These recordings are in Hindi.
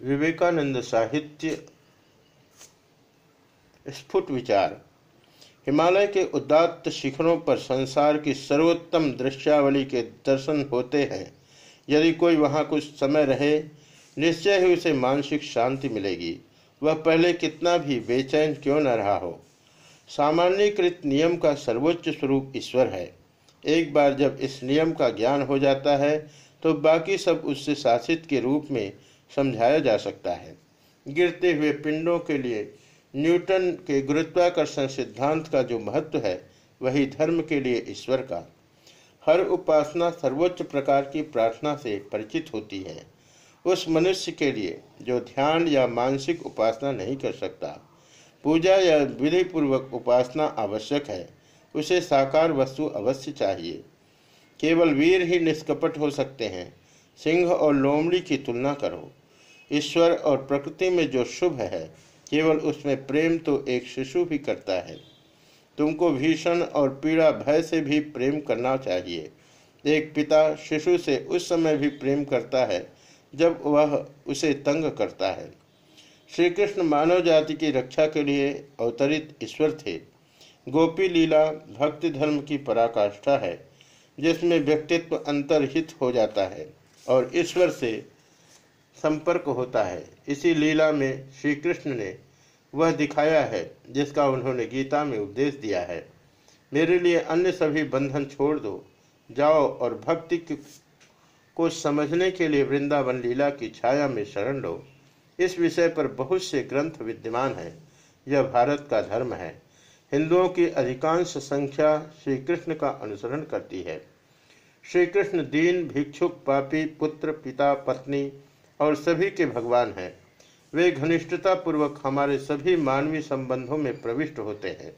विवेकानंद साहित्य स्फुट विचार। हिमालय के उदात्त शिखरों पर संसार की सर्वोत्तम दृश्यावली के दर्शन होते हैं। यदि कोई वहाँ कुछ समय रहे, निश्चय ही उसे मानसिक शांति मिलेगी। वह पहले कितना भी बेचैन क्यों न रहा हो? सामान्यकृत नियम का सर्वोच्च स्वरूप ईश्वर है। एक बार जब इस नियम का ज्ञान हो जाता है तो बाकी सब उससे शासित के रूप में समझाया जा सकता है। गिरते हुए पिंडों के लिए न्यूटन के गुरुत्वाकर्षण सिद्धांत का जो महत्व है, वही धर्म के लिए ईश्वर का। हर उपासना सर्वोच्च प्रकार की प्रार्थना से परिचित होती है। उस मनुष्य के लिए जो ध्यान या मानसिक उपासना नहीं कर सकता, पूजा या विधि पूर्वक उपासना आवश्यक है, उसे साकार वस्तु अवश्य चाहिए। केवल वीर ही निष्कपट हो सकते हैं। सिंह और लोमड़ी की तुलना करो। ईश्वर और प्रकृति में जो शुभ है, केवल उसमें प्रेम तो एक शिशु भी करता है। तुमको भीषण और पीड़ा भय से भी प्रेम करना चाहिए। एक पिता शिशु से उस समय भी प्रेम करता है, जब वह उसे तंग करता है। श्री कृष्ण मानव जाति की रक्षा के लिए अवतरित ईश्वर थे। गोपी लीला भक्ति धर्म की पराकाष्ठा है, जिसमें व्यक्तित्व अंतरहित हो जाता है और ईश्वर से संपर्क होता है। इसी लीला में श्री कृष्ण ने वह दिखाया है, जिसका उन्होंने गीता में उपदेश दिया है। मेरे लिए अन्य सभी बंधन छोड़ दो। जाओ और भक्ति को समझने के लिए वृंदावन लीला की छाया में शरण लो। इस विषय पर बहुत से ग्रंथ विद्यमान हैं। यह भारत का धर्म है। हिंदुओं की अधिकांश संख्या श्री कृष्ण का अनुसरण करती है। श्री कृष्ण दीन, भिक्षुक, पापी, पुत्र, पिता, पत्नी और सभी के भगवान हैं। वे घनिष्ठता पूर्वक हमारे सभी मानवीय संबंधों में प्रविष्ट होते हैं।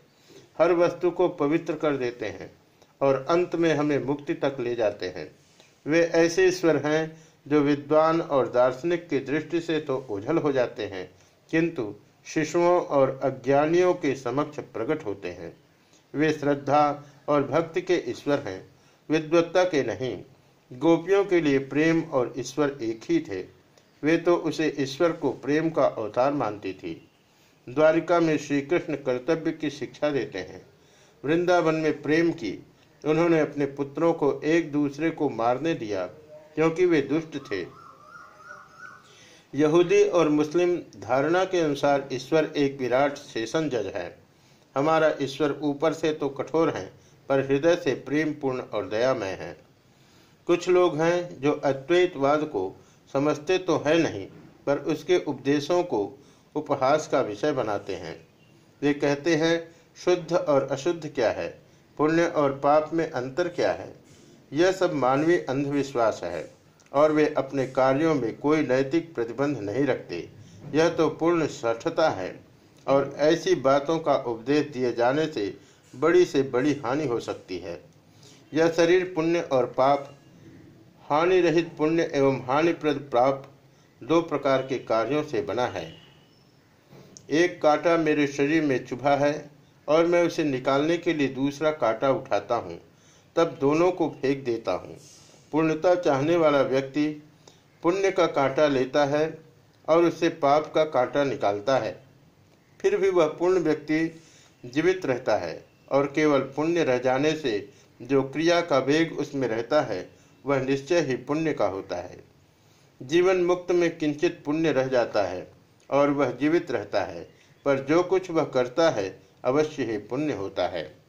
हर वस्तु को पवित्र कर देते हैं और अंत में हमें मुक्ति तक ले जाते हैं। वे ऐसे ईश्वर हैं जो विद्वान और दार्शनिक की दृष्टि से तो ओझल हो जाते हैं, किंतु शिशुओं और अज्ञानियों के समक्ष प्रकट होते हैं। वे श्रद्धा और भक्ति के ईश्वर हैं, विद्वत्ता के नहीं। गोपियों के लिए प्रेम और ईश्वर एक ही थे। वे तो उसे ईश्वर को प्रेम का अवतार मानती थी। द्वारिका में श्री कृष्ण कर्तव्य की शिक्षा देते हैं। वृंदावन में प्रेम की, उन्होंने अपने पुत्रों को एक दूसरे को मारने दिया, क्योंकि वे दुष्ट थे। यहूदी और मुस्लिम धारणा के अनुसार ईश्वर एक विराट शेषन जज है। हमारा ईश्वर ऊपर से तो कठोर है, पर हृदय से प्रेम पूर्ण और दयामय है। कुछ लोग हैं जो अद्वैतवाद को समझते तो है नहीं, पर उसके उपदेशों को उपहास का विषय बनाते हैं। वे कहते हैं, शुद्ध और अशुद्ध क्या है? पुण्य और पाप में अंतर क्या है? यह सब मानवीय अंधविश्वास है, और वे अपने कार्यों में कोई नैतिक प्रतिबंध नहीं रखते। यह तो पूर्ण सठता है, और ऐसी बातों का उपदेश दिए जाने से बड़ी से बड़ी हानि हो सकती है। यह शरीर पुण्य और पाप हानि रहित पुण्य एवं हानिप्रद प्राप्त दो प्रकार के कार्यों से बना है। एक कांटा मेरे शरीर में चुभा है और मैं उसे निकालने के लिए दूसरा कांटा उठाता हूँ। तब दोनों को फेंक देता हूँ। पूर्णता चाहने वाला व्यक्ति पुण्य का कांटा लेता है और उससे पाप का कांटा निकालता है। फिर भी वह पूर्ण व्यक्ति जीवित रहता है और केवल पुण्य रह जाने से जो क्रिया का वेग उसमें रहता है वह निश्चय ही पुण्य का होता है। जीवन मुक्त में किंचित पुण्य रह जाता है और वह जीवित रहता है, पर जो कुछ वह करता है, अवश्य ही पुण्य होता है।